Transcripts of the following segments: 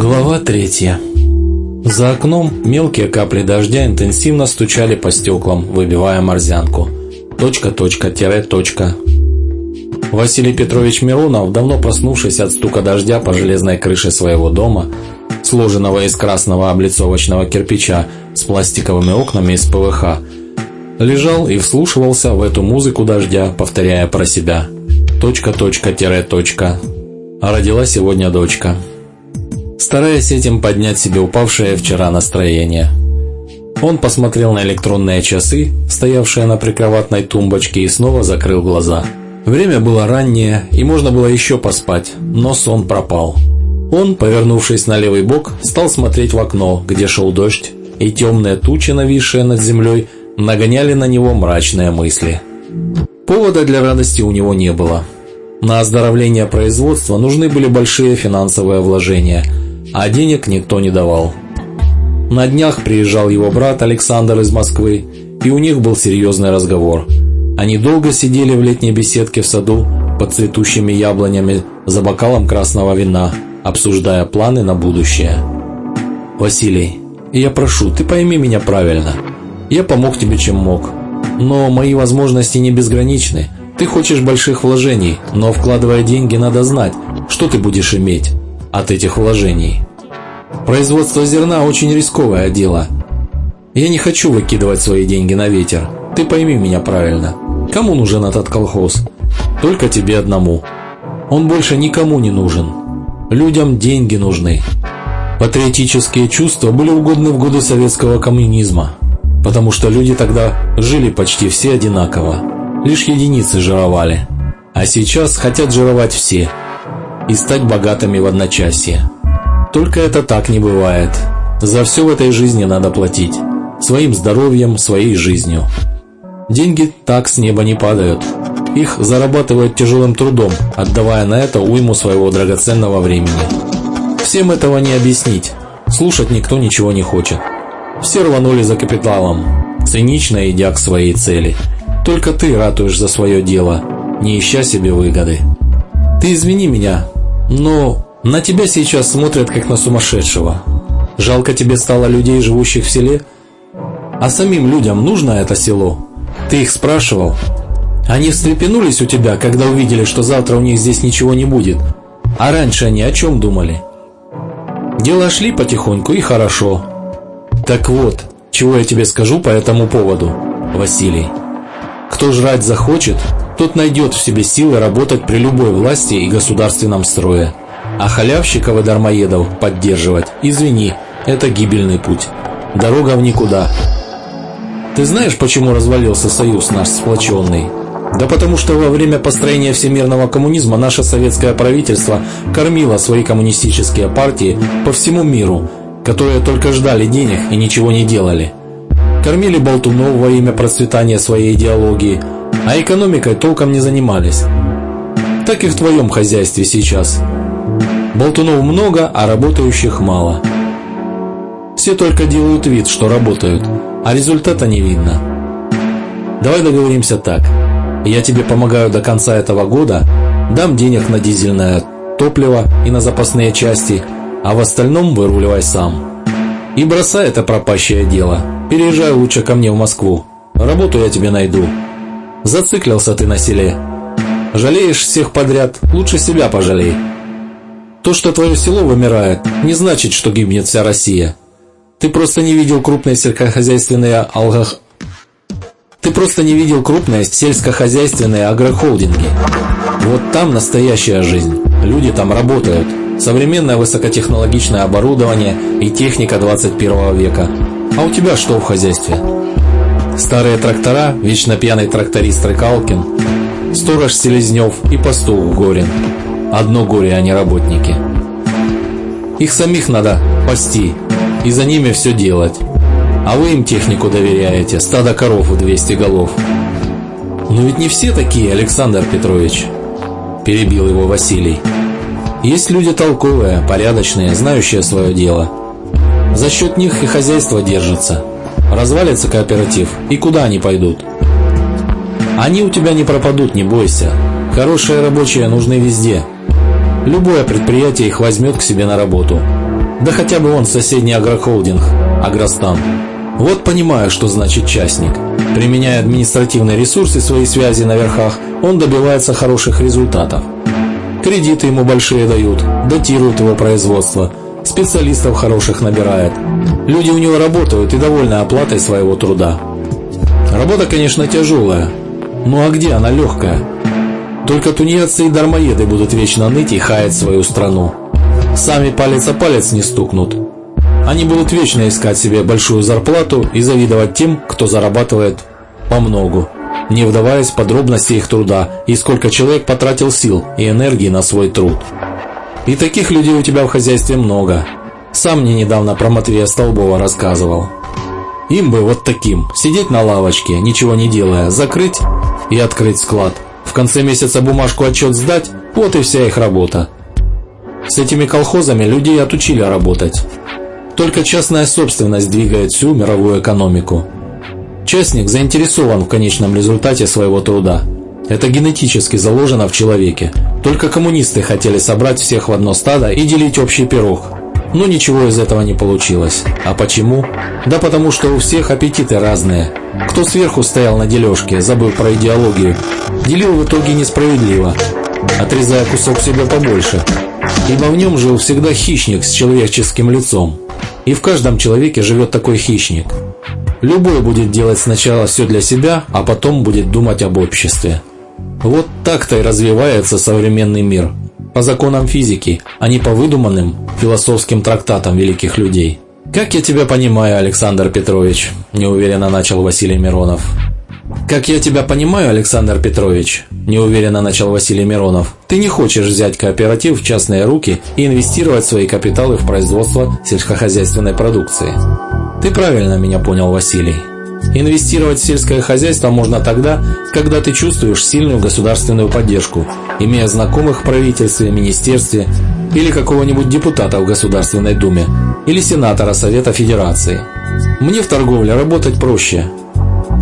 Глава третья. За окном мелкие капли дождя интенсивно стучали по стеклам, выбивая морзянку. Точка, точка, тире, точка. Василий Петрович Миронов, давно проснувшись от стука дождя по железной крыше своего дома, сложенного из красного облицовочного кирпича с пластиковыми окнами из ПВХ, лежал и вслушивался в эту музыку дождя, повторяя про себя «Точка, точка, тире, точка». А родила сегодня дочка стараясь этим поднять себе упавшее вчера настроение. Он посмотрел на электронные часы, стоявшие на прикроватной тумбочке, и снова закрыл глаза. Время было раннее, и можно было еще поспать, но сон пропал. Он, повернувшись на левый бок, стал смотреть в окно, где шел дождь, и темные тучи, нависшие над землей, нагоняли на него мрачные мысли. Повода для радости у него не было. На оздоровление производства нужны были большие финансовые вложения – а денег никто не давал. На днях приезжал его брат Александр из Москвы, и у них был серьезный разговор. Они долго сидели в летней беседке в саду под цветущими яблонями за бокалом красного вина, обсуждая планы на будущее. «Василий, я прошу, ты пойми меня правильно. Я помог тебе, чем мог. Но мои возможности не безграничны. Ты хочешь больших вложений, но вкладывая деньги, надо знать, что ты будешь иметь от этих вложений. Производство зерна очень рисковое дело. Я не хочу выкидывать свои деньги на ветер. Ты пойми меня правильно. Кому нужен этот колхоз? Только тебе одному. Он больше никому не нужен. Людям деньги нужны. Патриотические чувства были угодны в годы советского коммунизма, потому что люди тогда жили почти все одинаково. Лишь единицы жировали. А сейчас хотят жировать все – и стать богатыми в одночасье. Только это так не бывает. За все в этой жизни надо платить. Своим здоровьем, своей жизнью. Деньги так с неба не падают. Их зарабатывают тяжелым трудом, отдавая на это уйму своего драгоценного времени. Всем этого не объяснить. Слушать никто ничего не хочет. Все рванули за капиталом, цинично идя к своей цели. Только ты ратуешь за свое дело, не ища себе выгоды. Ты извини меня, но на тебя сейчас смотрят как на сумасшедшего. Жалко тебе стало людей, живущих в селе? А самим людям нужно это село? Ты их спрашивал? Они встрепенулись у тебя, когда увидели, что завтра у них здесь ничего не будет. А раньше они о чем думали? Дела шли потихоньку и хорошо. Так вот, чего я тебе скажу по этому поводу, Василий. Кто жрать захочет, тот найдет в себе силы работать при любой власти и государственном строе. А халявщиков и дармоедов поддерживать, извини, это гибельный путь. Дорога в никуда. Ты знаешь, почему развалился союз наш сплоченный? Да потому что во время построения всемирного коммунизма наше советское правительство кормило свои коммунистические партии по всему миру, которые только ждали денег и ничего не делали. Кормили болтунов во имя процветания своей идеологии – а экономикой толком не занимались. Так и в твоем хозяйстве сейчас. Болтунов много, а работающих мало. Все только делают вид, что работают, а результата не видно. Давай договоримся так. Я тебе помогаю до конца этого года, дам денег на дизельное топливо и на запасные части, а в остальном выруливай сам. И бросай это пропащее дело. Переезжай лучше ко мне в Москву. Работу я тебе найду. Зациклился ты на селе. Жалеешь всех подряд, лучше себя пожалей. То, что твое село вымирает, не значит, что гибнет вся Россия. Ты просто не видел крупные сельскохозяйственные алгох... Ты просто не видел крупные сельскохозяйственные агрохолдинги. Вот там настоящая жизнь. Люди там работают. Современное высокотехнологичное оборудование и техника 21 века. А у тебя что в хозяйстве? Старые трактора, вечно пьяный тракторист Рыкалкин, сторож Селезнев и пастух Горин. Одно горе, а не работники. Их самих надо пасти и за ними все делать. А вы им технику доверяете, стадо коров в 200 голов. Но ведь не все такие, Александр Петрович, перебил его Василий. Есть люди толковые, порядочные, знающие свое дело. За счет них и хозяйство держится. Развалится кооператив, и куда они пойдут? Они у тебя не пропадут, не бойся. Хорошие рабочие нужны везде. Любое предприятие их возьмет к себе на работу. Да хотя бы он соседний агрохолдинг, Агростан. Вот понимаю, что значит частник. Применяя административные ресурсы свои связи на верхах, он добивается хороших результатов. Кредиты ему большие дают, датируют его производство, специалистов хороших набирает. Люди у него работают и довольны оплатой своего труда. Работа, конечно, тяжелая. Ну а где она легкая? Только тунеядцы и дармоеды будут вечно ныть и хаять свою страну. Сами палец о палец не стукнут. Они будут вечно искать себе большую зарплату и завидовать тем, кто зарабатывает по многу не вдаваясь в подробности их труда и сколько человек потратил сил и энергии на свой труд. И таких людей у тебя в хозяйстве много. Сам мне недавно про Матвея Столбова рассказывал. Им бы вот таким, сидеть на лавочке, ничего не делая, закрыть и открыть склад. В конце месяца бумажку отчет сдать, вот и вся их работа. С этими колхозами людей отучили работать. Только частная собственность двигает всю мировую экономику. Частник заинтересован в конечном результате своего труда. Это генетически заложено в человеке. Только коммунисты хотели собрать всех в одно стадо и делить общий пирог. Но ничего из этого не получилось. А почему? Да потому что у всех аппетиты разные. Кто сверху стоял на дележке, забыл про идеологию, делил в итоге несправедливо, отрезая кусок себе побольше. Ибо в нем жил всегда хищник с человеческим лицом. И в каждом человеке живет такой хищник – Любой будет делать сначала все для себя, а потом будет думать об обществе. Вот так-то и развивается современный мир. По законам физики, а не по выдуманным философским трактатам великих людей. «Как я тебя понимаю, Александр Петрович?» – неуверенно начал Василий Миронов. «Как я тебя понимаю, Александр Петрович», – неуверенно начал Василий Миронов, «ты не хочешь взять кооператив в частные руки и инвестировать свои капиталы в производство сельскохозяйственной продукции». Ты правильно меня понял, Василий. Инвестировать в сельское хозяйство можно тогда, когда ты чувствуешь сильную государственную поддержку, имея знакомых в правительстве, министерстве или какого-нибудь депутата в Государственной Думе или сенатора Совета Федерации. Мне в торговле работать проще.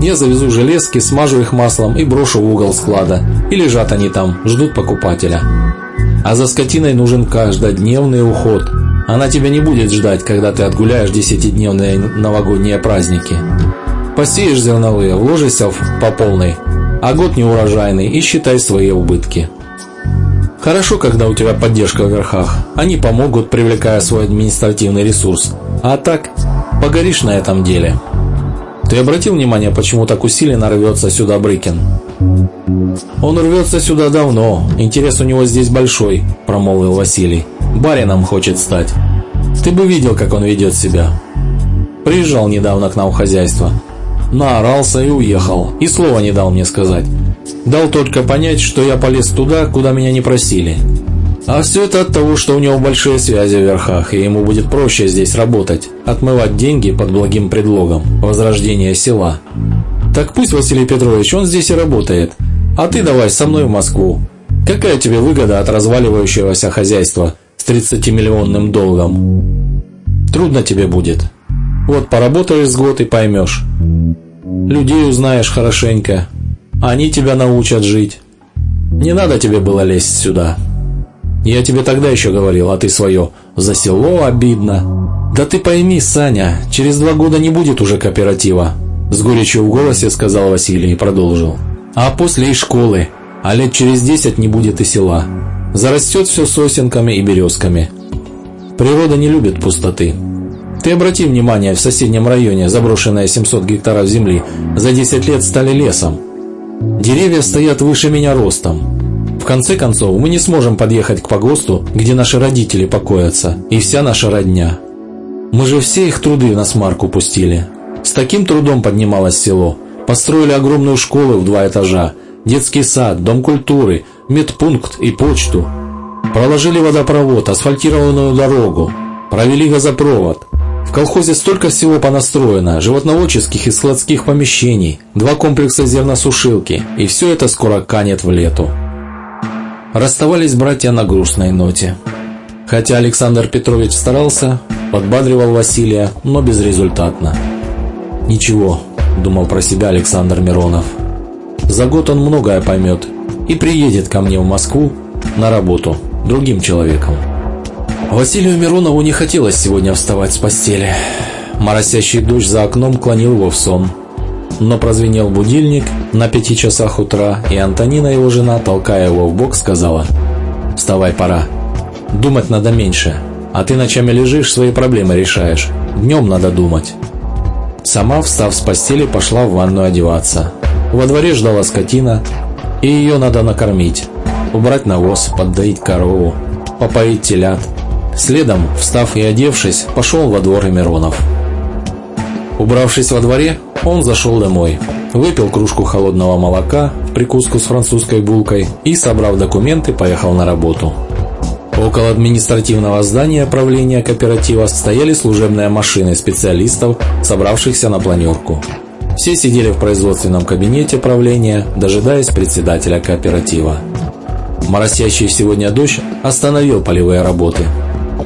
Я завезу железки, смажу их маслом и брошу в угол склада. И лежат они там, ждут покупателя. А за скотиной нужен каждодневный уход – она тебя не будет ждать, когда ты отгуляешь десятидневные новогодние праздники. Посеешь зерновые, вложишься по полной, а год неурожайный и считай свои убытки. Хорошо, когда у тебя поддержка в верхах. Они помогут, привлекая свой административный ресурс. А так, погоришь на этом деле. Ты обратил внимание, почему так усиленно рвется сюда Брыкин? Он рвется сюда давно, интерес у него здесь большой, промолвил Василий. Барином хочет стать. Ты бы видел, как он ведет себя. Приезжал недавно к нам в хозяйство. Наорался и уехал, и слова не дал мне сказать. Дал только понять, что я полез туда, куда меня не просили. А все это от того, что у него большие связи в верхах, и ему будет проще здесь работать, отмывать деньги под благим предлогом возрождения села. Так пусть Василий Петрович, он здесь и работает, а ты давай со мной в Москву. Какая тебе выгода от разваливающегося хозяйства с 30-миллионным долгом? Трудно тебе будет. Вот поработаешь с год и поймешь. Людей узнаешь хорошенько. Они тебя научат жить. Не надо тебе было лезть сюда. Я тебе тогда еще говорил, а ты свое «за село обидно». Да ты пойми, Саня, через два года не будет уже кооператива. С горечью в голосе сказал Василий и продолжил. А после и школы, а лет через десять не будет и села. Зарастет все сосенками и березками. Природа не любит пустоты. Ты обрати внимание, в соседнем районе заброшенные 700 гектаров земли за 10 лет стали лесом. Деревья стоят выше меня ростом конце концов, мы не сможем подъехать к погосту, где наши родители покоятся, и вся наша родня. Мы же все их труды на смарку пустили. С таким трудом поднималось село. Построили огромную школу в два этажа, детский сад, дом культуры, медпункт и почту. Проложили водопровод, асфальтированную дорогу, провели газопровод. В колхозе столько всего понастроено, животноводческих и складских помещений, два комплекса зерносушилки, и все это скоро канет в лету. Расставались братья на грустной ноте. Хотя Александр Петрович старался, подбадривал Василия, но безрезультатно. «Ничего», – думал про себя Александр Миронов. «За год он многое поймет и приедет ко мне в Москву на работу другим человеком». Василию Миронову не хотелось сегодня вставать с постели. Моросящий дождь за окном клонил его в сон. Но прозвенел будильник на пяти часах утра, и Антонина, его жена, толкая его в бок, сказала «Вставай, пора. Думать надо меньше, а ты ночами лежишь, свои проблемы решаешь. Днем надо думать». Сама, встав с постели, пошла в ванную одеваться. Во дворе ждала скотина, и ее надо накормить, убрать навоз, поддоить корову, попоить телят. Следом, встав и одевшись, пошел во двор Миронов. Убравшись во дворе, он зашел домой, выпил кружку холодного молока в прикуску с французской булкой и, собрав документы, поехал на работу. Около административного здания правления кооператива стояли служебные машины специалистов, собравшихся на планерку. Все сидели в производственном кабинете правления, дожидаясь председателя кооператива. Моросящий сегодня дождь остановил полевые работы.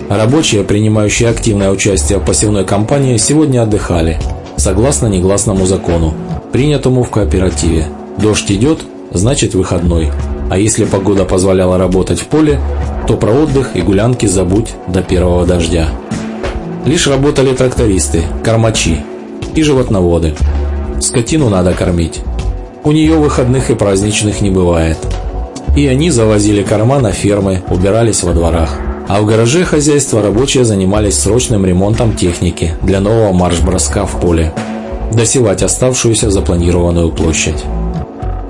Рабочие, принимающие активное участие в посевной кампании, сегодня отдыхали, согласно негласному закону, принятому в кооперативе. Дождь идет, значит выходной. А если погода позволяла работать в поле, то про отдых и гулянки забудь до первого дождя. Лишь работали трактористы, кормачи и животноводы. Скотину надо кормить. У нее выходных и праздничных не бывает. И они завозили корма на фермы, убирались во дворах. А в гараже хозяйства рабочие занимались срочным ремонтом техники для нового марш-броска в поле. Досевать оставшуюся запланированную площадь.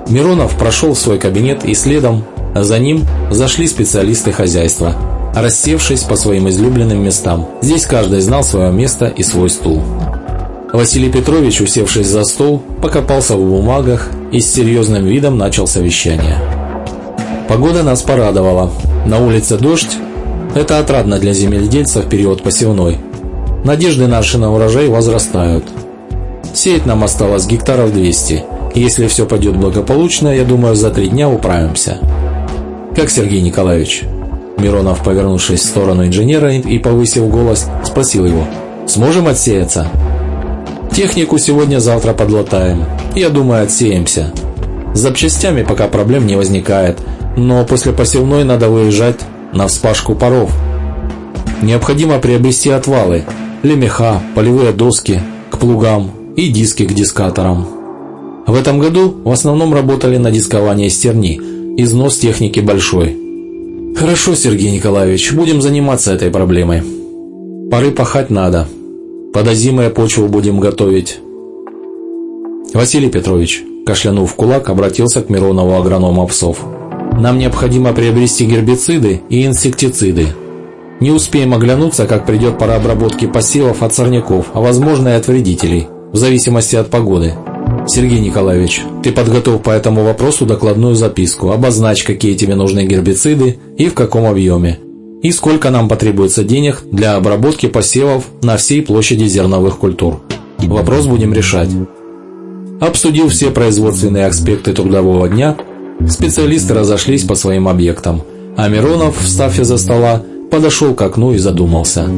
Миронов прошел в свой кабинет и следом за ним зашли специалисты хозяйства, рассевшись по своим излюбленным местам. Здесь каждый знал свое место и свой стул. Василий Петрович, усевшись за стол, покопался в бумагах и с серьезным видом начал совещание. Погода нас порадовала. На улице дождь. Это отрадно для земледельцев в период посевной. Надежды наши на урожай возрастают. Сеять нам осталось гектаров 200. И если все пойдет благополучно, я думаю, за три дня управимся. Как Сергей Николаевич? Миронов, повернувшись в сторону инженера и повысив голос, спросил его. «Сможем отсеяться?» Технику сегодня-завтра подлатаем. Я думаю, отсеемся. С запчастями пока проблем не возникает, но после посевной надо выезжать на вспашку паров. Необходимо приобрести отвалы, лемеха, полевые доски к плугам и диски к дискаторам. В этом году в основном работали на дискование стерни, износ техники большой. Хорошо, Сергей Николаевич, будем заниматься этой проблемой. Поры пахать надо, под озимое почву будем готовить. Василий Петрович, кашлянув кулак, обратился к Миронову агронома псов. Нам необходимо приобрести гербициды и инсектициды. Не успеем оглянуться, как придет пора обработки посевов от сорняков, а возможно и от вредителей, в зависимости от погоды. Сергей Николаевич, ты подготовь по этому вопросу докладную записку, обозначь, какие тебе нужны гербициды и в каком объеме и сколько нам потребуется денег для обработки посевов на всей площади зерновых культур. Вопрос будем решать. Обсудив все производственные аспекты трудового дня, специалисты разошлись по своим объектам, а Миронов, встав из-за стола, подошел к окну и задумался.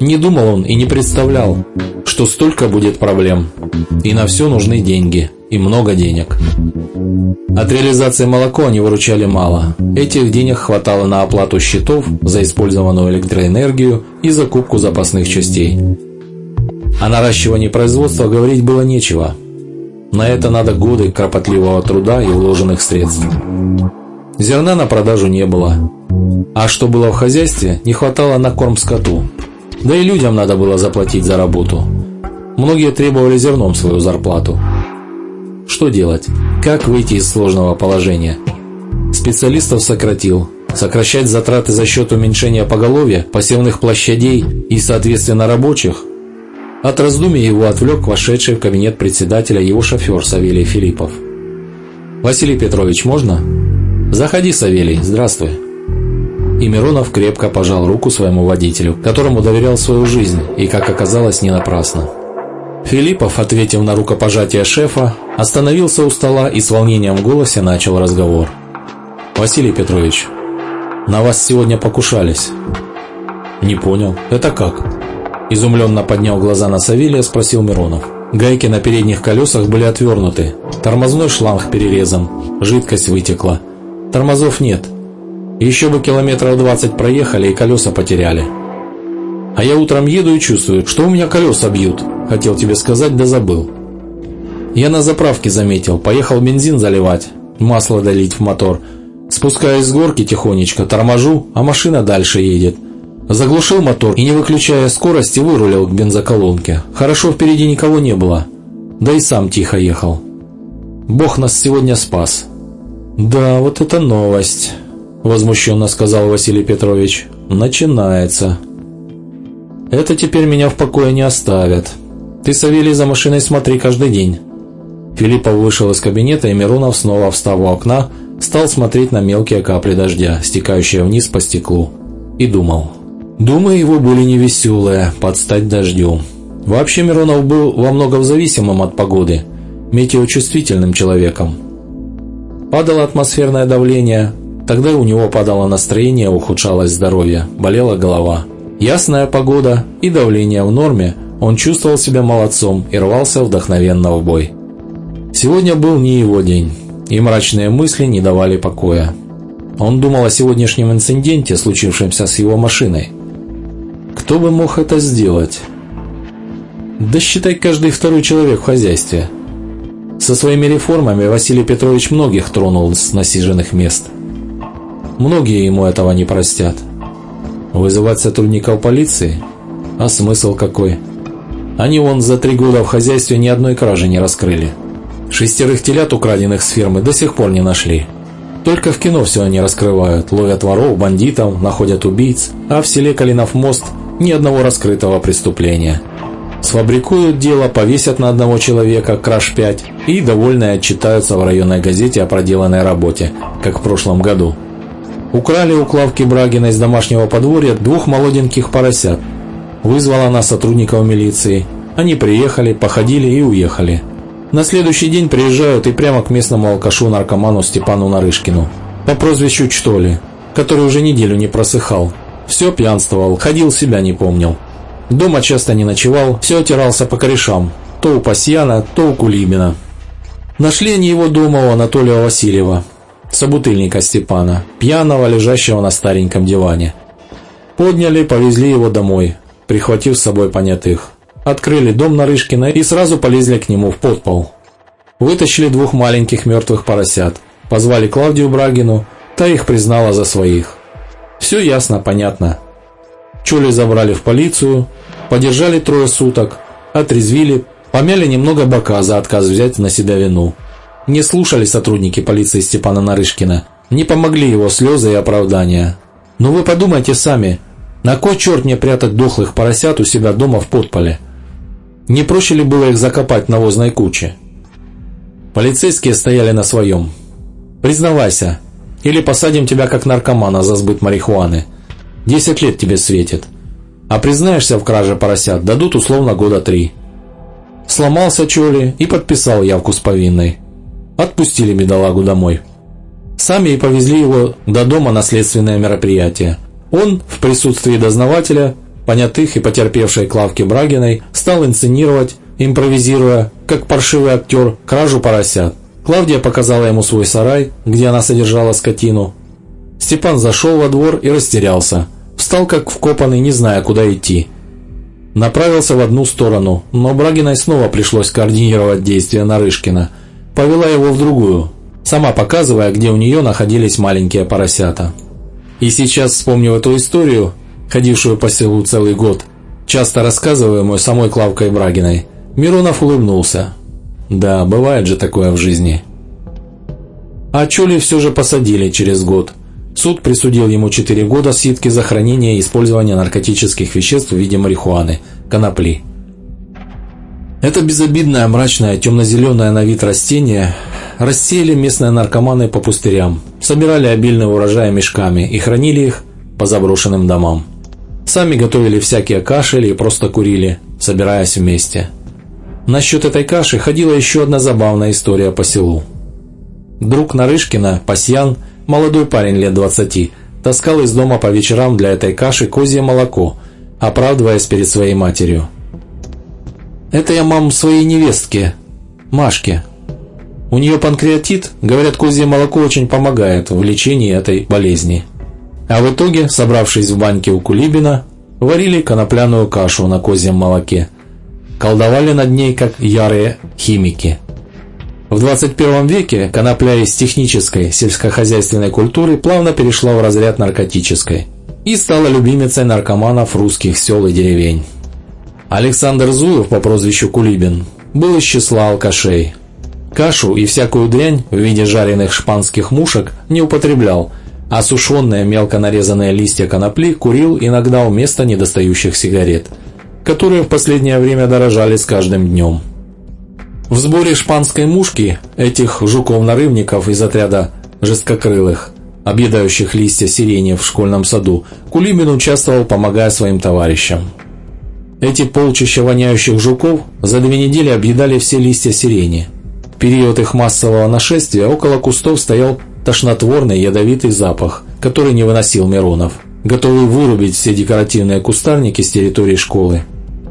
Не думал он и не представлял, что столько будет проблем, и на все нужны деньги, и много денег. От реализации молока они выручали мало. Этих денег хватало на оплату счетов за использованную электроэнергию и закупку запасных частей. О наращивании производства говорить было нечего. На это надо годы кропотливого труда и вложенных средств. Зерна на продажу не было. А что было в хозяйстве, не хватало на корм скоту. Да и людям надо было заплатить за работу. Многие требовали зерном свою зарплату. Что делать? Как выйти из сложного положения? Специалистов сократил. Сокращать затраты за счет уменьшения поголовья, посевных площадей и, соответственно, рабочих? От раздумий его отвлек вошедший в кабинет председателя его шофер Савелий Филиппов. «Василий Петрович, можно?» «Заходи, Савелий, здравствуй». И Миронов крепко пожал руку своему водителю, которому доверял свою жизнь, и, как оказалось, не напрасно. Филиппов, ответив на рукопожатие шефа, остановился у стола и с волнением в голосе начал разговор. «Василий Петрович, на вас сегодня покушались». «Не понял. Это как?» Изумленно поднял глаза на Савелия, спросил Миронов. Гайки на передних колесах были отвернуты. Тормозной шланг перерезан. Жидкость вытекла. Тормозов нет. Еще бы километров 20 проехали и колеса потеряли. А я утром еду и чувствую, что у меня колеса бьют. Хотел тебе сказать, да забыл. Я на заправке заметил, поехал бензин заливать, масло долить в мотор. Спускаюсь с горки тихонечко, торможу, а машина дальше едет. Заглушил мотор и, не выключая скорости, вырулил к бензоколонке. Хорошо впереди никого не было. Да и сам тихо ехал. Бог нас сегодня спас. Да, вот это новость, возмущенно сказал Василий Петрович. Начинается. Это теперь меня в покое не оставят. Ты, Савелий, за машиной смотри каждый день. Филиппов вышел из кабинета, и Миронов, снова встав у окна, стал смотреть на мелкие капли дождя, стекающие вниз по стеклу, и думал. Думы его были невеселые, под стать дождю. Вообще Миронов был во многом зависимым от погоды, метеочувствительным человеком. Падало атмосферное давление, тогда у него падало настроение, ухудшалось здоровье, болела голова. Ясная погода и давление в норме, он чувствовал себя молодцом и рвался вдохновенно в бой. Сегодня был не его день, и мрачные мысли не давали покоя. Он думал о сегодняшнем инциденте, случившемся с его машиной. Кто бы мог это сделать? Да считай каждый второй человек в хозяйстве. Со своими реформами Василий Петрович многих тронул с насиженных мест. Многие ему этого не простят. Вызывать сотрудников полиции? А смысл какой? Они вон за три года в хозяйстве ни одной кражи не раскрыли. Шестерых телят, украденных с фирмы, до сих пор не нашли. Только в кино все они раскрывают, ловят воров, бандитов, находят убийц, а в селе Калинов мост ни одного раскрытого преступления. Сфабрикуют дело, повесят на одного человека, краж 5, и довольные отчитаются в районной газете о проделанной работе, как в прошлом году. Украли у Клавки Брагина из домашнего подворья двух молоденьких поросят. Вызвала она сотрудников милиции. Они приехали, походили и уехали. На следующий день приезжают и прямо к местному алкашу-наркоману Степану Нарышкину. По прозвищу Чтоли, который уже неделю не просыхал. Все пьянствовал, ходил себя не помнил. Дома часто не ночевал, все отирался по корешам. То у Пасьяна, то у Кулибина. Нашли они его дома у Анатолия Васильева, собутыльника Степана, пьяного, лежащего на стареньком диване. Подняли, повезли его домой, прихватив с собой понятых. Открыли дом Нарышкина и сразу полезли к нему в подпол. Вытащили двух маленьких мертвых поросят. Позвали Клавдию Брагину, та их признала за своих. Все ясно, понятно. Чули забрали в полицию, подержали трое суток, отрезвили, помяли немного бока за отказ взять на себя вину. Не слушали сотрудники полиции Степана Нарышкина, не помогли его слезы и оправдания. Но ну вы подумайте сами, на кой черт мне прятать дохлых поросят у себя дома в подполе? Не проще ли было их закопать на навозной куче? Полицейские стояли на своем. «Признавайся, или посадим тебя как наркомана за сбыт марихуаны. Десять лет тебе светит. А признаешься в краже поросят, дадут условно года три». Сломался Чоли и подписал явку с повинной. Отпустили бедолагу домой. Сами и повезли его до дома на следственное мероприятие. Он, в присутствии дознавателя, понятых и потерпевшей Клавки Брагиной, стал инсценировать, импровизируя, как паршивый актер, кражу поросят. Клавдия показала ему свой сарай, где она содержала скотину. Степан зашел во двор и растерялся. Встал как вкопанный, не зная, куда идти. Направился в одну сторону, но Брагиной снова пришлось координировать действия Нарышкина. Повела его в другую, сама показывая, где у нее находились маленькие поросята. И сейчас, вспомнив эту историю, ходившую по селу целый год, часто рассказываемую самой Клавкой Брагиной, Миронов улыбнулся. Да, бывает же такое в жизни. А Чоли все же посадили через год. Суд присудил ему 4 года ситки за хранение и использование наркотических веществ в виде марихуаны, конопли. Это безобидное, мрачное, темно-зеленое на вид растение рассеяли местные наркоманы по пустырям, собирали обильный урожай мешками и хранили их по заброшенным домам. Сами готовили всякие кашели и просто курили, собираясь вместе. Насчет этой каши ходила еще одна забавная история по селу. Друг Нарышкина, Пасьян, молодой парень лет 20, таскал из дома по вечерам для этой каши козье молоко, оправдываясь перед своей матерью. «Это я, мам, своей невестке, Машке. У нее панкреатит, говорят, козье молоко очень помогает в лечении этой болезни». А в итоге, собравшись в баньке у Кулибина, варили конопляную кашу на козьем молоке. Колдовали над ней, как ярые химики. В 21 веке конопля из технической сельскохозяйственной культуры плавно перешла в разряд наркотической и стала любимицей наркоманов русских сел и деревень. Александр Зуев по прозвищу Кулибин был из числа алкашей. Кашу и всякую дрянь в виде жареных шпанских мушек не употреблял, а сушеные мелко нарезанные листья конопли курил иногда вместо недостающих сигарет, которые в последнее время дорожали с каждым днем. В сборе шпанской мушки этих жуков-нарывников из отряда жесткокрылых, объедающих листья сирени в школьном саду, Кулибин участвовал, помогая своим товарищам. Эти полчища воняющих жуков за две недели объедали все листья сирени. В период их массового нашествия около кустов стоял тошнотворный ядовитый запах, который не выносил Миронов, готовый вырубить все декоративные кустарники с территории школы.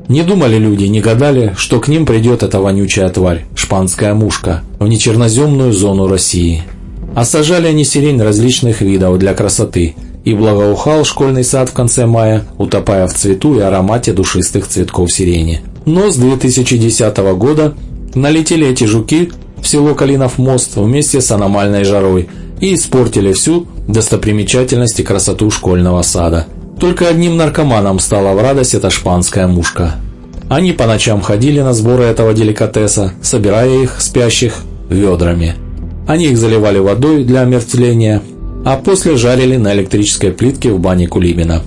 Не думали люди, не гадали, что к ним придет эта вонючая тварь, шпанская мушка, в нечерноземную зону России. А сажали они сирень различных видов для красоты – и благоухал школьный сад в конце мая, утопая в цвету и аромате душистых цветков сирени. Но с 2010 года налетели эти жуки в село Калинов мост вместе с аномальной жарой и испортили всю достопримечательность и красоту школьного сада. Только одним наркоманам стала в радость эта шпанская мушка. Они по ночам ходили на сборы этого деликатеса, собирая их, спящих, ведрами. Они их заливали водой для омертвления, а после жарили на электрической плитке в бане Кулибина.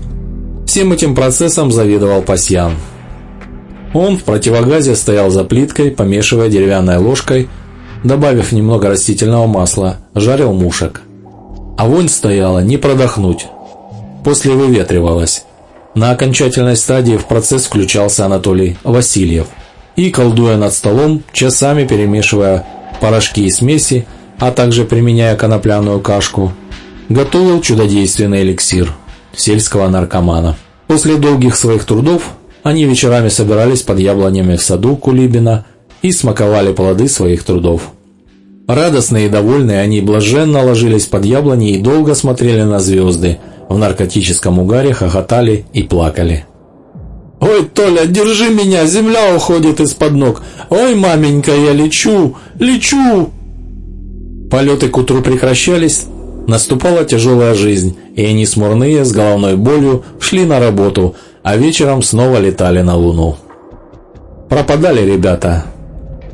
Всем этим процессом заведовал Пасьян. Он в противогазе стоял за плиткой, помешивая деревянной ложкой, добавив немного растительного масла, жарил мушек. А вонь стояла не продохнуть. После выветривалась. На окончательной стадии в процесс включался Анатолий Васильев. И, колдуя над столом, часами перемешивая порошки и смеси, а также применяя конопляную кашку, готовил чудодейственный эликсир сельского наркомана. После долгих своих трудов они вечерами собирались под яблонями в саду Кулибина и смаковали плоды своих трудов. Радостные и довольные они блаженно ложились под яблони и долго смотрели на звезды, в наркотическом угаре хохотали и плакали. «Ой, Толя, держи меня, земля уходит из-под ног! Ой, маменька, я лечу, лечу!» Полеты к утру прекращались, Наступала тяжелая жизнь, и они смурные, с головной болью, шли на работу, а вечером снова летали на Луну. Пропадали ребята.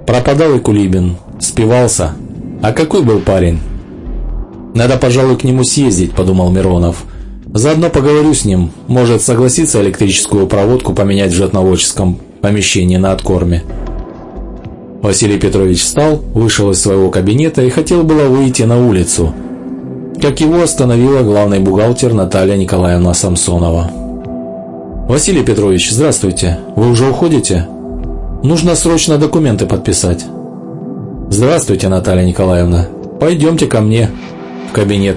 Пропадал и Кулибин. Спивался. А какой был парень? «Надо, пожалуй, к нему съездить», – подумал Миронов. «Заодно поговорю с ним. Может, согласится электрическую проводку поменять в жетноводческом помещении на откорме». Василий Петрович встал, вышел из своего кабинета и хотел было выйти на улицу – как его остановила главный бухгалтер Наталья Николаевна Самсонова. «Василий Петрович, здравствуйте. Вы уже уходите? Нужно срочно документы подписать». «Здравствуйте, Наталья Николаевна. Пойдемте ко мне в кабинет.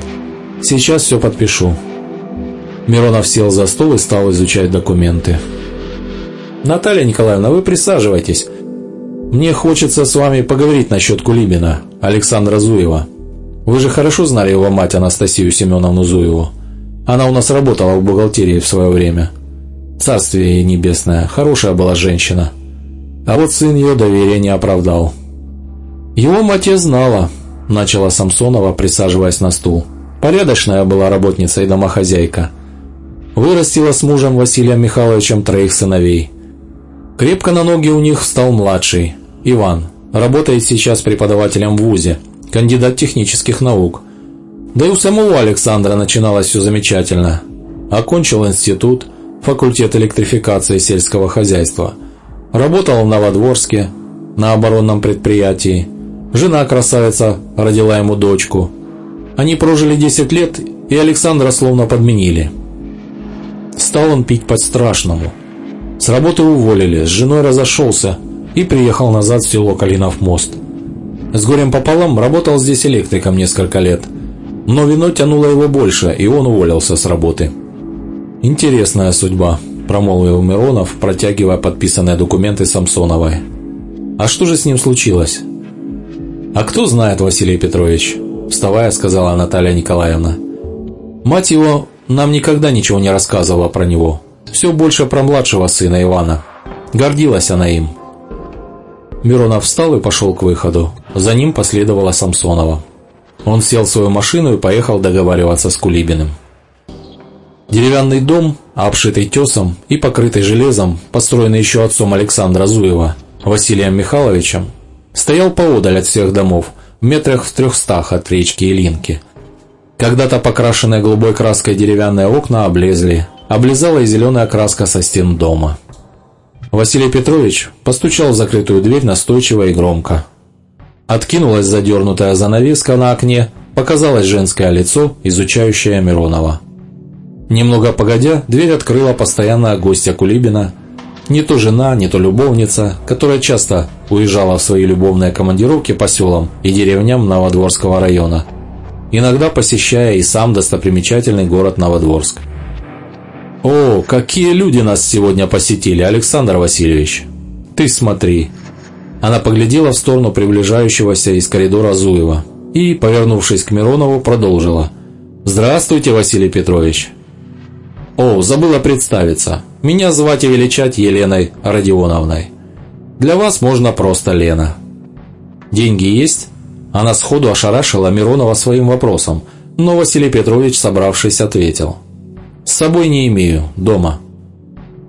Сейчас все подпишу». Миронов сел за стол и стал изучать документы. «Наталья Николаевна, вы присаживайтесь. Мне хочется с вами поговорить насчет Кулибина, Александра Зуева». Вы же хорошо знали его мать Анастасию Семеновну Зуеву. Она у нас работала в бухгалтерии в свое время. Царствие ей небесное, хорошая была женщина. А вот сын ее доверия не оправдал. Его мать я знала, начала Самсонова, присаживаясь на стул. Порядочная была работница и домохозяйка. Вырастила с мужем Василием Михайловичем троих сыновей. Крепко на ноги у них встал младший, Иван. Работает сейчас преподавателем в ВУЗе – кандидат технических наук. Да и у самого Александра начиналось все замечательно. Окончил институт, факультет электрификации сельского хозяйства. Работал в Новодворске, на оборонном предприятии. Жена красавица родила ему дочку. Они прожили 10 лет, и Александра словно подменили. Стал он пить по-страшному. С работы уволили, с женой разошелся и приехал назад в село Калинов мост – с горем пополам работал здесь электриком несколько лет. Но вино тянуло его больше, и он уволился с работы. «Интересная судьба», – промолвил Миронов, протягивая подписанные документы Самсоновой. «А что же с ним случилось?» «А кто знает, Василий Петрович?» – вставая, сказала Наталья Николаевна. «Мать его нам никогда ничего не рассказывала про него. Все больше про младшего сына Ивана. Гордилась она им. Миронов встал и пошел к выходу. За ним последовала Самсонова. Он сел в свою машину и поехал договариваться с Кулибиным. Деревянный дом, обшитый тесом и покрытый железом, построенный еще отцом Александра Зуева, Василием Михайловичем, стоял поодаль от всех домов, в метрах в трехстах от речки Илинки. Когда-то покрашенные голубой краской деревянные окна облезли, облезала и зеленая краска со стен дома. Василий Петрович постучал в закрытую дверь настойчиво и громко. Откинулась задернутая занавеска на окне, показалось женское лицо, изучающее Миронова. Немного погодя, дверь открыла постоянная гостья Кулибина, не то жена, не то любовница, которая часто уезжала в свои любовные командировки по селам и деревням Новодворского района, иногда посещая и сам достопримечательный город Новодворск. «О, какие люди нас сегодня посетили, Александр Васильевич! Ты смотри!» Она поглядела в сторону приближающегося из коридора Зуева и, повернувшись к Миронову, продолжила. «Здравствуйте, Василий Петрович!» «О, забыла представиться. Меня звать и величать Еленой Родионовной. Для вас можно просто Лена». «Деньги есть?» Она сходу ошарашила Миронова своим вопросом, но Василий Петрович, собравшись, ответил. «С собой не имею, дома».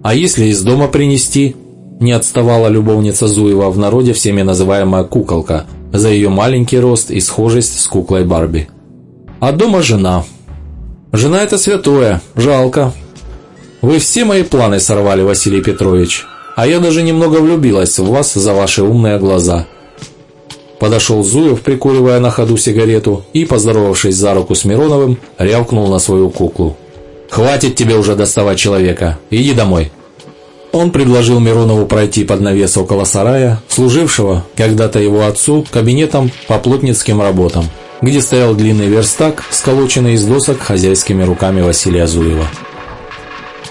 «А если из дома принести?» Не отставала любовница Зуева в народе всеми называемая куколка за ее маленький рост и схожесть с куклой Барби. «А дома жена», Жена это святое, жалко. Вы все мои планы сорвали, Василий Петрович. А я даже немного влюбилась в вас за ваши умные глаза. Подошел Зуев, прикуривая на ходу сигарету, и, поздоровавшись за руку с Мироновым, рявкнул на свою куклу. «Хватит тебе уже доставать человека. Иди домой». Он предложил Миронову пройти под навес около сарая, служившего когда-то его отцу кабинетом по плотницким работам где стоял длинный верстак, сколоченный из досок хозяйскими руками Василия Зуева.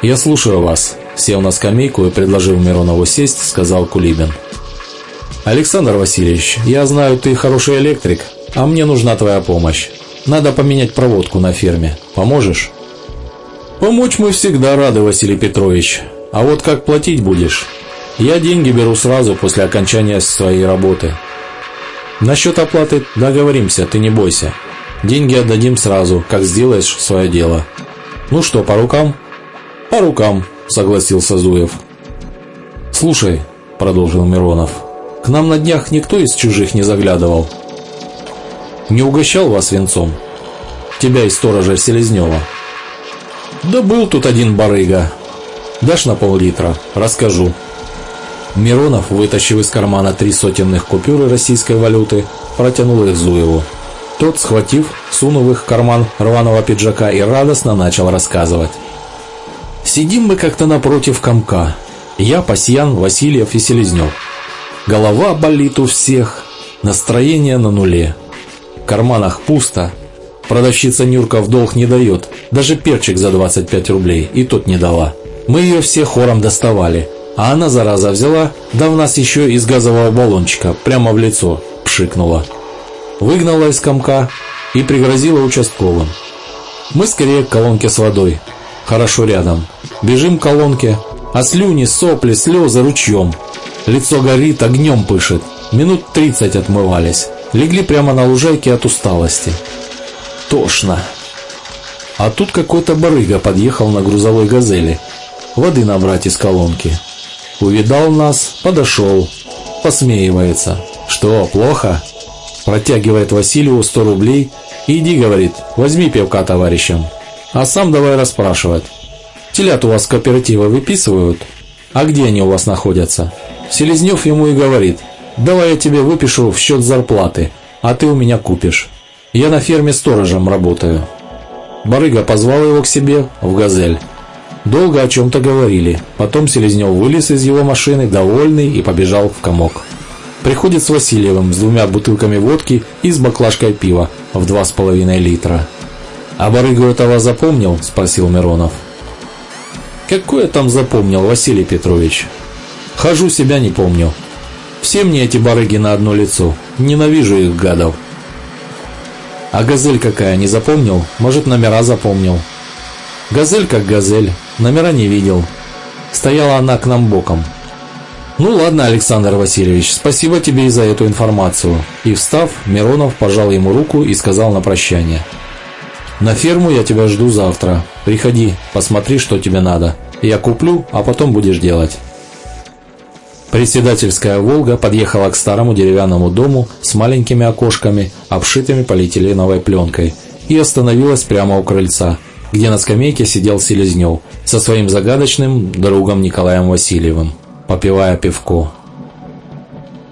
«Я слушаю вас», – сел на скамейку и, предложив Миронову сесть, сказал Кулибин. «Александр Васильевич, я знаю, ты хороший электрик, а мне нужна твоя помощь. Надо поменять проводку на ферме. Поможешь?» «Помочь мы всегда рады, Василий Петрович. А вот как платить будешь? Я деньги беру сразу после окончания своей работы. Насчет оплаты договоримся, ты не бойся. Деньги отдадим сразу, как сделаешь свое дело. Ну что, по рукам? По рукам, согласился Зуев. Слушай, продолжил Миронов, к нам на днях никто из чужих не заглядывал. Не угощал вас венцом? Тебя и сторожа Селезнева. Да был тут один барыга. Дашь на пол-литра? Расскажу. Миронов, вытащив из кармана три сотенных купюры российской валюты, протянул их Зуеву. Тот, схватив, сунув их в карман рваного пиджака и радостно начал рассказывать. «Сидим мы как-то напротив комка. Я, Пасьян, Васильев и Селезнев. Голова болит у всех, настроение на нуле. В карманах пусто. Продавщица Нюрка в долг не дает, даже перчик за 25 рублей, и тот не дала. Мы ее все хором доставали, а она, зараза, взяла, да в нас еще из газового баллончика, прямо в лицо, пшикнула. Выгнала из комка и пригрозила участковым. Мы скорее к колонке с водой. Хорошо рядом. Бежим к колонке, а слюни, сопли, слезы ручьем. Лицо горит, огнем пышет. Минут тридцать отмывались. Легли прямо на лужайке от усталости. Тошно. А тут какой-то барыга подъехал на грузовой газели. Воды набрать из колонки. Увидал нас, подошел, посмеивается. «Что, плохо?» Протягивает Василию 100 рублей. «Иди, — говорит, — возьми пивка товарищам». А сам давай расспрашивать. «Телят у вас кооператива выписывают? А где они у вас находятся?» Селезнев ему и говорит, «Давай я тебе выпишу в счет зарплаты, а ты у меня купишь. Я на ферме сторожем работаю». Барыга позвал его к себе в «Газель». Долго о чем-то говорили. Потом Селезнев вылез из его машины, довольный, и побежал в комок. Приходит с Васильевым с двумя бутылками водки и с баклажкой пива в два с половиной литра. «А барыгу этого запомнил?» – спросил Миронов. «Какое там запомнил, Василий Петрович? Хожу, себя не помню. Все мне эти барыги на одно лицо. Ненавижу их, гадов». «А газель какая, не запомнил? Может, номера запомнил?» Газель как газель, номера не видел. Стояла она к нам боком. «Ну ладно, Александр Васильевич, спасибо тебе и за эту информацию». И встав, Миронов пожал ему руку и сказал на прощание. «На ферму я тебя жду завтра. Приходи, посмотри, что тебе надо. Я куплю, а потом будешь делать». Председательская «Волга» подъехала к старому деревянному дому с маленькими окошками, обшитыми полиэтиленовой пленкой, и остановилась прямо у крыльца, где на скамейке сидел Селезнев со своим загадочным другом Николаем Васильевым, попивая пивко.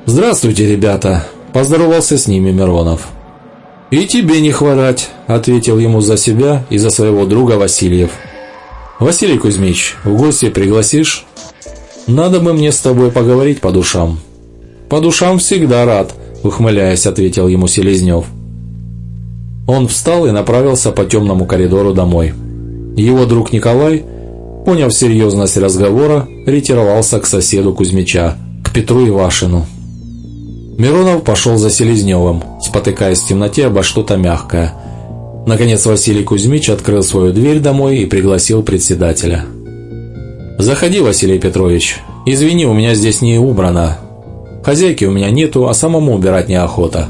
«Здравствуйте, ребята!» – поздоровался с ними Миронов. «И тебе не хворать», – ответил ему за себя и за своего друга Васильев. «Василий Кузьмич, в гости пригласишь?» «Надо бы мне с тобой поговорить по душам». «По душам всегда рад», – ухмыляясь, ответил ему Селезнев. Он встал и направился по темному коридору домой. Его друг Николай, поняв серьезность разговора, ретировался к соседу Кузьмича, к Петру Ивашину. Миронов пошел за Селезневым, спотыкаясь в темноте обо что-то мягкое. Наконец Василий Кузьмич открыл свою дверь домой и пригласил председателя. «Заходи, Василий Петрович. Извини, у меня здесь не убрано. Хозяйки у меня нету, а самому убирать неохота».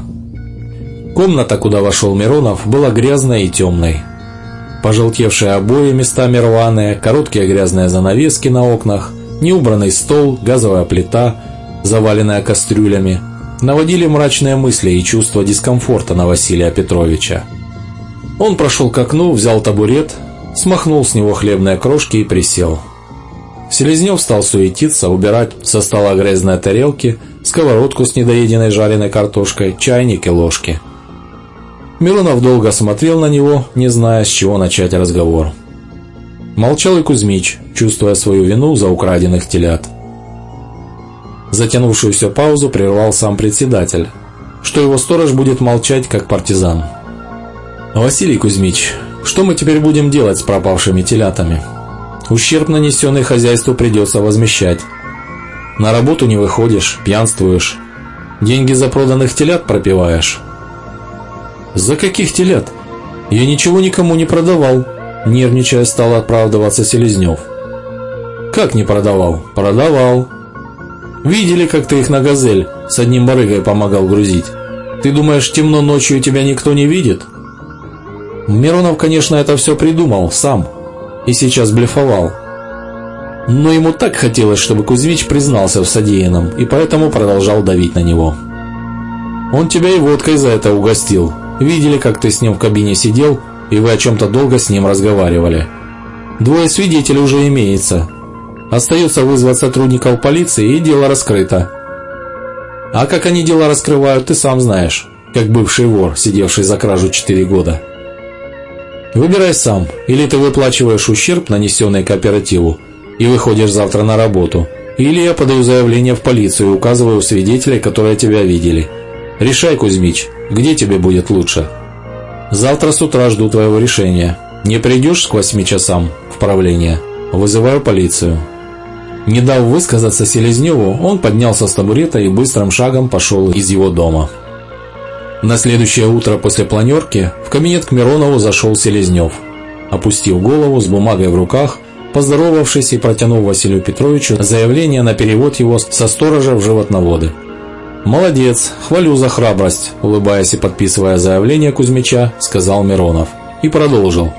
Комната, куда вошел Миронов, была грязной и темной. Пожелтевшие обои, местами рваные, короткие грязные занавески на окнах, неубранный стол, газовая плита, заваленная кастрюлями, наводили мрачные мысли и чувство дискомфорта на Василия Петровича. Он прошел к окну, взял табурет, смахнул с него хлебные крошки и присел. Селезнев стал суетиться, убирать со стола грязные тарелки, сковородку с недоеденной жареной картошкой, чайник и ложки – Миронов долго смотрел на него, не зная, с чего начать разговор. Молчал и Кузьмич, чувствуя свою вину за украденных телят. Затянувшуюся паузу прервал сам председатель, что его сторож будет молчать, как партизан. «Василий Кузьмич, что мы теперь будем делать с пропавшими телятами? Ущерб, нанесенный хозяйству, придется возмещать. На работу не выходишь, пьянствуешь, деньги за проданных телят пропиваешь». «За каких телят? Я ничего никому не продавал», – нервничая стал оправдываться Селезнев. «Как не продавал? Продавал. Видели, как ты их на «Газель» с одним барыгой помогал грузить? Ты думаешь, темно ночью тебя никто не видит?» Миронов, конечно, это все придумал сам и сейчас блефовал. Но ему так хотелось, чтобы Кузьмич признался в содеянном, и поэтому продолжал давить на него. «Он тебя и водкой за это угостил», Видели, как ты с ним в кабине сидел, и вы о чем-то долго с ним разговаривали. Двое свидетелей уже имеется. Остается вызвать сотрудников полиции, и дело раскрыто. А как они дела раскрывают, ты сам знаешь, как бывший вор, сидевший за кражу 4 года. Выбирай сам, или ты выплачиваешь ущерб, нанесенный кооперативу, и выходишь завтра на работу, или я подаю заявление в полицию и указываю свидетелей, которые тебя видели. Решай, Кузьмич, где тебе будет лучше? Завтра с утра жду твоего решения. Не придешь к восьми часам в правление? Вызываю полицию». Не дав высказаться Селезневу, он поднялся с табурета и быстрым шагом пошел из его дома. На следующее утро после планерки в кабинет к Миронову зашел Селезнев. Опустив голову с бумагой в руках, поздоровавшись и протянув Василию Петровичу заявление на перевод его со сторожа в животноводы. «Молодец, хвалю за храбрость», – улыбаясь и подписывая заявление Кузьмича, сказал Миронов. И продолжил.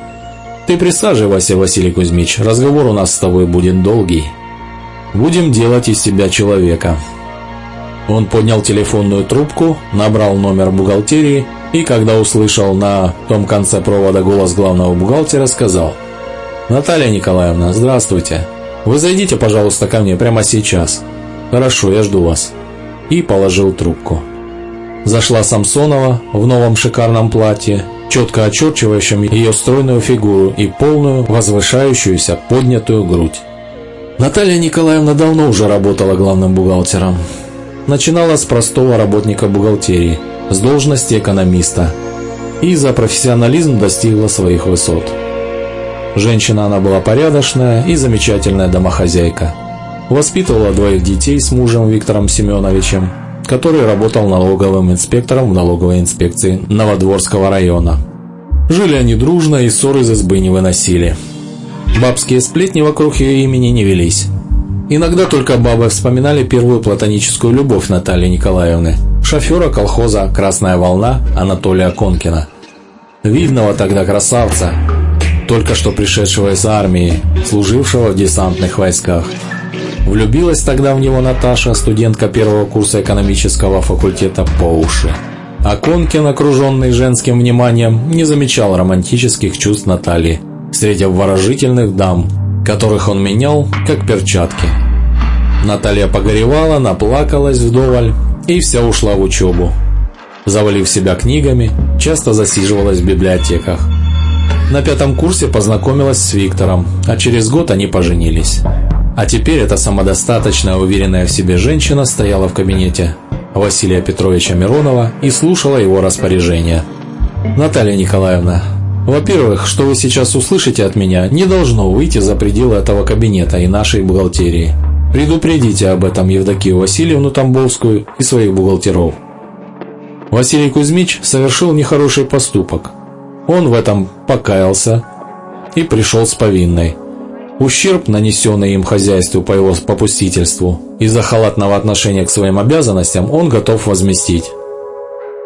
«Ты присаживайся, Василий Кузьмич, разговор у нас с тобой будет долгий. Будем делать из себя человека». Он поднял телефонную трубку, набрал номер бухгалтерии и, когда услышал на том конце провода голос главного бухгалтера, сказал «Наталья Николаевна, здравствуйте. Вы зайдите, пожалуйста, ко мне прямо сейчас. Хорошо, я жду вас» и положил трубку. Зашла Самсонова в новом шикарном платье, четко очерчивающем ее стройную фигуру и полную, возвышающуюся, поднятую грудь. Наталья Николаевна давно уже работала главным бухгалтером. Начинала с простого работника бухгалтерии, с должности экономиста, и за профессионализм достигла своих высот. Женщина она была порядочная и замечательная домохозяйка – Воспитывала двоих детей с мужем Виктором Семеновичем, который работал налоговым инспектором в налоговой инспекции Новодворского района. Жили они дружно и ссоры из избы не выносили. Бабские сплетни вокруг ее имени не велись. Иногда только бабы вспоминали первую платоническую любовь Натальи Николаевны, шофера колхоза «Красная волна» Анатолия Конкина. Видного тогда красавца, только что пришедшего из армии, служившего в десантных войсках. Влюбилась тогда в него Наташа, студентка первого курса экономического факультета по уши. А Конкин, окруженный женским вниманием, не замечал романтических чувств Натальи среди обворожительных дам, которых он менял, как перчатки. Наталья погоревала, наплакалась вдоволь и вся ушла в учебу. Завалив себя книгами, часто засиживалась в библиотеках. На пятом курсе познакомилась с Виктором, а через год они поженились. А теперь эта самодостаточная, уверенная в себе женщина стояла в кабинете Василия Петровича Миронова и слушала его распоряжения. «Наталья Николаевна, во-первых, что вы сейчас услышите от меня, не должно выйти за пределы этого кабинета и нашей бухгалтерии. Предупредите об этом Евдокию Васильевну Тамбовскую и своих бухгалтеров. Василий Кузьмич совершил нехороший поступок. Он в этом покаялся и пришел с повинной. Ущерб, нанесенный им хозяйству по его попустительству, из-за халатного отношения к своим обязанностям, он готов возместить.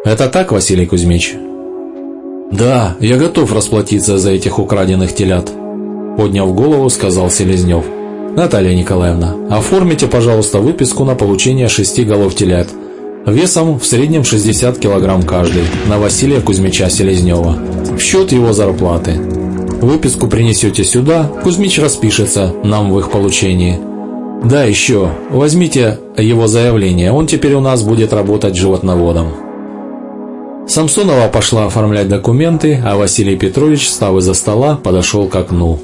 Это так, Василий Кузьмич? Да, я готов расплатиться за этих украденных телят, подняв голову, сказал Селезнев. Наталья Николаевна, оформите, пожалуйста, выписку на получение шести голов телят, весом в среднем 60 килограмм каждый, на Василия Кузьмича Селезнева, в счет его зарплаты. Выписку принесете сюда, Кузьмич распишется нам в их получении. Да, еще, возьмите его заявление, он теперь у нас будет работать животноводом. Самсонова пошла оформлять документы, а Василий Петрович, встав из-за стола, подошел к окну.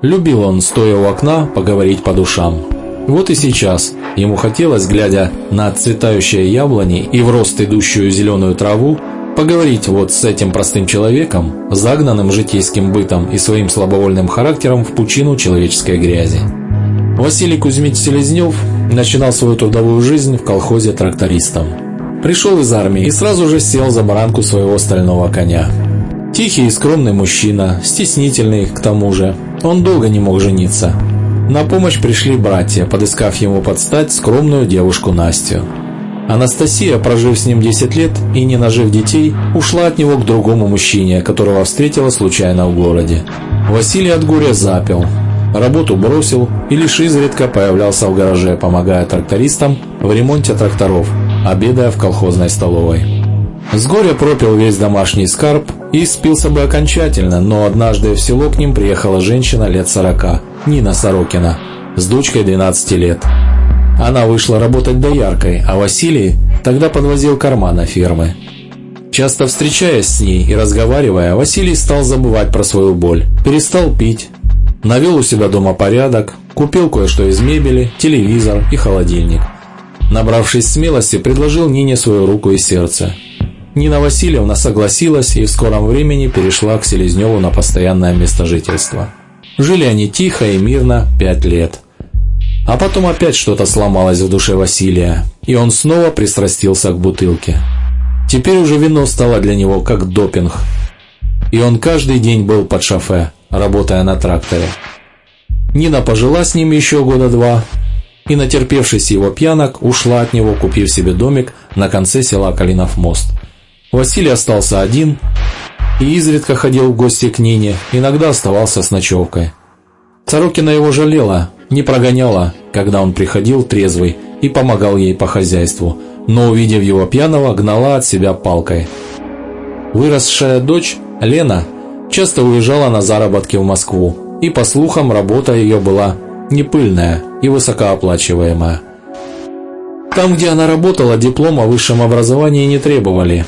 Любил он, стоя у окна, поговорить по душам. Вот и сейчас ему хотелось, глядя на отцветающие яблони и в рост идущую зеленую траву, поговорить вот с этим простым человеком, загнанным житейским бытом и своим слабовольным характером в пучину человеческой грязи. Василий Кузьмич Селезнев начинал свою трудовую жизнь в колхозе трактористом. Пришел из армии и сразу же сел за баранку своего стального коня. Тихий и скромный мужчина, стеснительный к тому же, он долго не мог жениться. На помощь пришли братья, подыскав ему под стать скромную девушку Настю. Анастасия, прожив с ним 10 лет и не нажив детей, ушла от него к другому мужчине, которого встретила случайно в городе. Василий от горя запил, работу бросил и лишь изредка появлялся в гараже, помогая трактористам в ремонте тракторов, обедая в колхозной столовой. С горя пропил весь домашний скарб и спился бы окончательно, но однажды в село к ним приехала женщина лет 40, Нина Сорокина, с дочкой 12 лет. Она вышла работать дояркой, а Василий тогда подвозил корма на фермы. Часто встречаясь с ней и разговаривая, Василий стал забывать про свою боль, перестал пить, навел у себя дома порядок, купил кое-что из мебели, телевизор и холодильник. Набравшись смелости, предложил Нине свою руку и сердце. Нина Васильевна согласилась и в скором времени перешла к Селезневу на постоянное место жительства. Жили они тихо и мирно пять лет – а потом опять что-то сломалось в душе Василия, и он снова пристрастился к бутылке. Теперь уже вино стало для него как допинг, и он каждый день был под шофе, работая на тракторе. Нина пожила с ним еще года два, и, натерпевшись его пьянок, ушла от него, купив себе домик на конце села Калинов мост. Василий остался один и изредка ходил в гости к Нине, иногда оставался с ночевкой. Сорокина его жалела, не прогоняла, когда он приходил трезвый и помогал ей по хозяйству, но, увидев его пьяного, гнала от себя палкой. Выросшая дочь, Лена, часто уезжала на заработки в Москву, и, по слухам, работа ее была не пыльная и высокооплачиваемая. Там, где она работала, диплом о высшем образовании не требовали,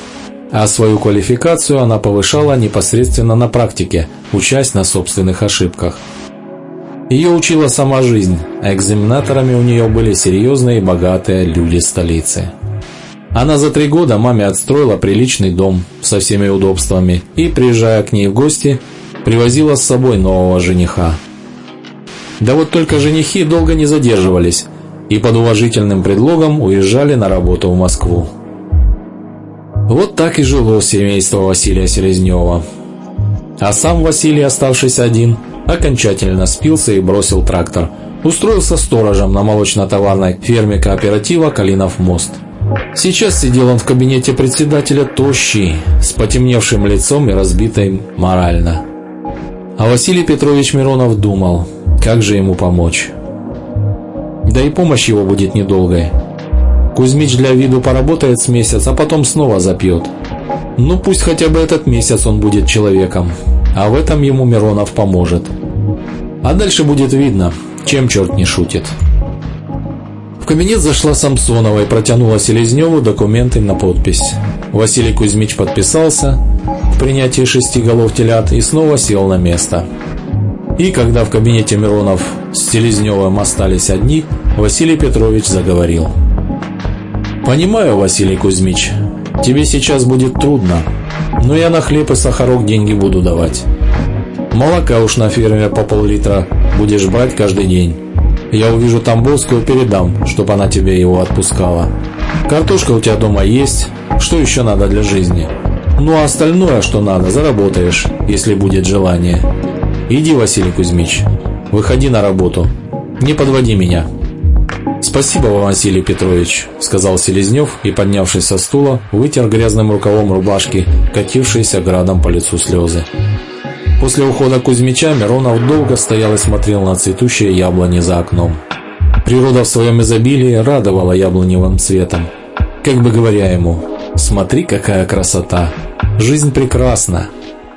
а свою квалификацию она повышала непосредственно на практике, учась на собственных ошибках – ее учила сама жизнь, а экзаменаторами у нее были серьезные и богатые люди столицы. Она за три года маме отстроила приличный дом со всеми удобствами и, приезжая к ней в гости, привозила с собой нового жениха. Да вот только женихи долго не задерживались и под уважительным предлогом уезжали на работу в Москву. Вот так и жило семейство Василия Селезнева. А сам Василий, оставшись один – окончательно спился и бросил трактор. Устроился сторожем на молочно-товарной ферме кооператива «Калинов мост». Сейчас сидел он в кабинете председателя тощий, с потемневшим лицом и разбитым морально. А Василий Петрович Миронов думал, как же ему помочь. Да и помощь его будет недолгой. Кузьмич для виду поработает с месяц, а потом снова запьет. Ну пусть хотя бы этот месяц он будет человеком, а в этом ему Миронов поможет. А дальше будет видно, чем черт не шутит. В кабинет зашла Самсонова и протянула Селезневу документы на подпись. Василий Кузьмич подписался в принятии шести голов телят и снова сел на место. И когда в кабинете Миронов с Селезневым остались одни, Василий Петрович заговорил. «Понимаю, Василий Кузьмич, тебе сейчас будет трудно, но я на хлеб и сахарок деньги буду давать. Молока уж на ферме по пол-литра будешь брать каждый день. Я увижу Тамбовскую, передам, чтобы она тебе его отпускала. Картошка у тебя дома есть, что еще надо для жизни? Ну а остальное, что надо, заработаешь, если будет желание. Иди, Василий Кузьмич, выходи на работу, не подводи меня». «Спасибо вам, Василий Петрович», — сказал Селезнев и, поднявшись со стула, вытер грязным рукавом рубашки, катившиеся градом по лицу слезы. После ухода Кузьмича Миронов долго стоял и смотрел на цветущие яблони за окном. Природа в своем изобилии радовала яблоневым цветом, как бы говоря ему «Смотри, какая красота! Жизнь прекрасна!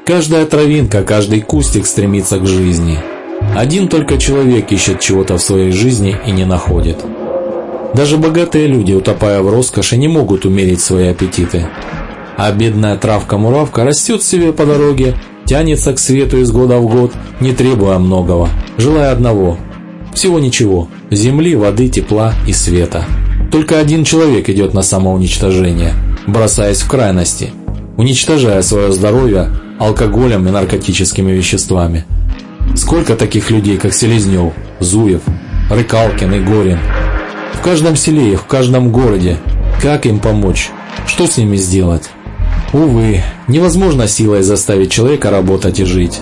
Каждая травинка, каждый кустик стремится к жизни. Один только человек ищет чего-то в своей жизни и не находит. Даже богатые люди, утопая в роскоши, не могут умерить свои аппетиты. А бедная травка-муравка растет себе по дороге тянется к свету из года в год, не требуя многого, желая одного – всего ничего – земли, воды, тепла и света. Только один человек идет на самоуничтожение, бросаясь в крайности, уничтожая свое здоровье алкоголем и наркотическими веществами. Сколько таких людей, как Селезнев, Зуев, Рыкалкин и Горин? В каждом селе и в каждом городе. Как им помочь? Что с ними сделать? Увы, невозможно силой заставить человека работать и жить.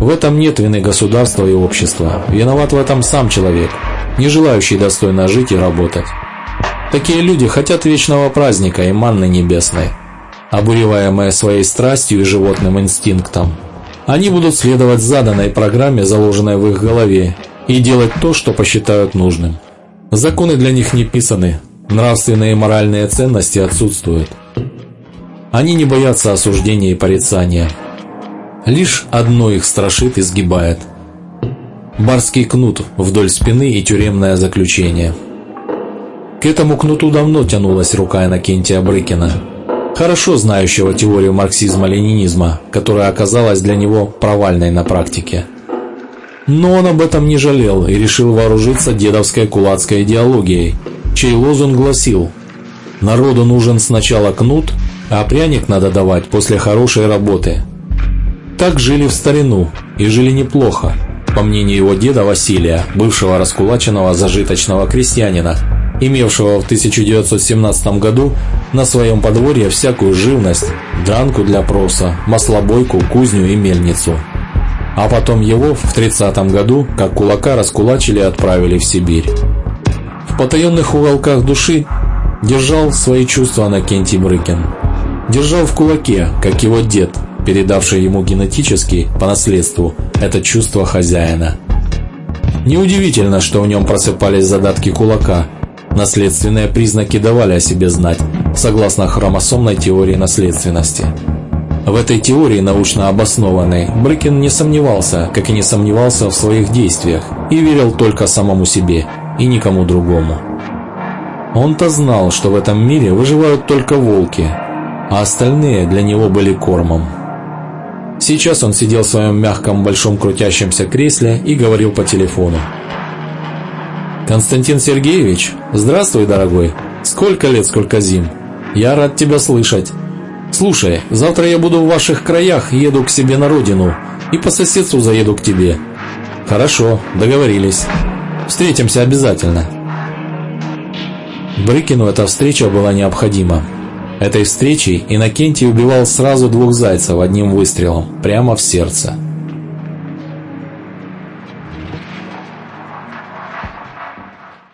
В этом нет вины государства и общества. Виноват в этом сам человек, не желающий достойно жить и работать. Такие люди хотят вечного праздника и манны небесной. Обуреваемые своей страстью и животным инстинктом, они будут следовать заданной программе, заложенной в их голове, и делать то, что посчитают нужным. Законы для них не писаны, нравственные и моральные ценности отсутствуют. Они не боятся осуждения и порицания. Лишь одно их страшит и сгибает. Барский кнут вдоль спины и тюремное заключение. К этому кнуту давно тянулась рука Иннокентия Брыкина, хорошо знающего теорию марксизма-ленинизма, которая оказалась для него провальной на практике. Но он об этом не жалел и решил вооружиться дедовской кулацкой идеологией, чей лозунг гласил «Народу нужен сначала кнут, а пряник надо давать после хорошей работы. Так жили в старину, и жили неплохо, по мнению его деда Василия, бывшего раскулаченного зажиточного крестьянина, имевшего в 1917 году на своем подворье всякую живность, дранку для проса, маслобойку, кузню и мельницу. А потом его в 30 году, как кулака, раскулачили и отправили в Сибирь. В потаенных уголках души держал свои чувства Накентий Брыкин держал в кулаке, как его дед, передавший ему генетически, по наследству, это чувство хозяина. Неудивительно, что в нем просыпались задатки кулака. Наследственные признаки давали о себе знать, согласно хромосомной теории наследственности. В этой теории, научно обоснованной, Брыкин не сомневался, как и не сомневался в своих действиях, и верил только самому себе и никому другому. Он-то знал, что в этом мире выживают только волки, а остальные для него были кормом. Сейчас он сидел в своем мягком большом крутящемся кресле и говорил по телефону. «Константин Сергеевич, здравствуй, дорогой. Сколько лет, сколько зим. Я рад тебя слышать. Слушай, завтра я буду в ваших краях, еду к себе на родину и по соседству заеду к тебе. Хорошо, договорились. Встретимся обязательно». Брыкину эта встреча была необходима. Этой встречей Иннокентий убивал сразу двух зайцев одним выстрелом, прямо в сердце.